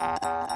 Uh-uh.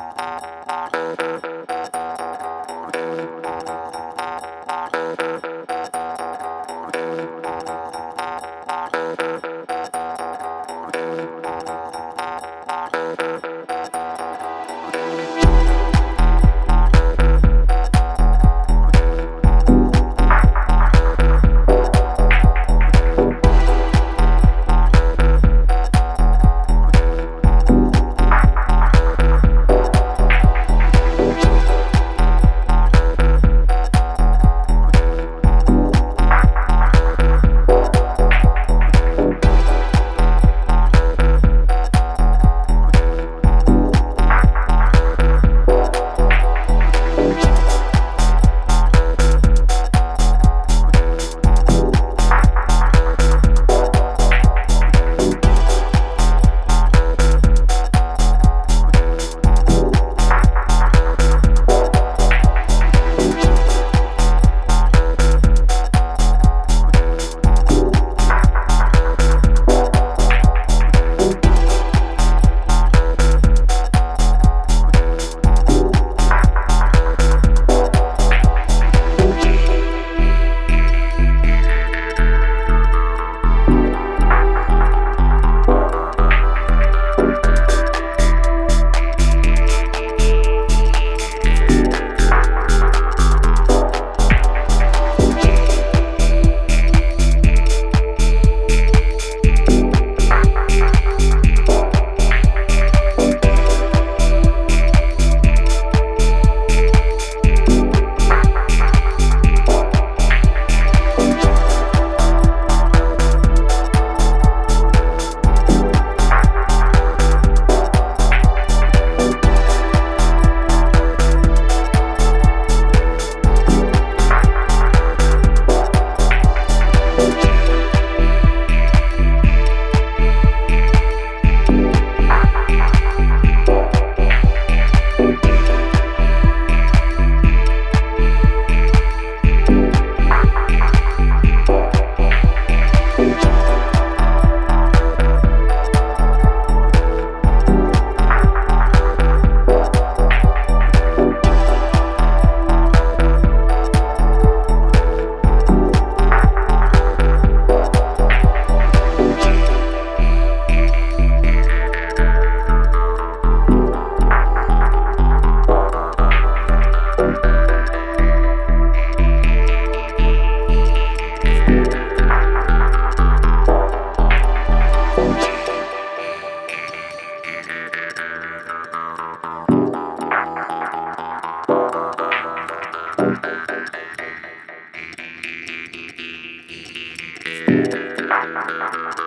la, la, la, la.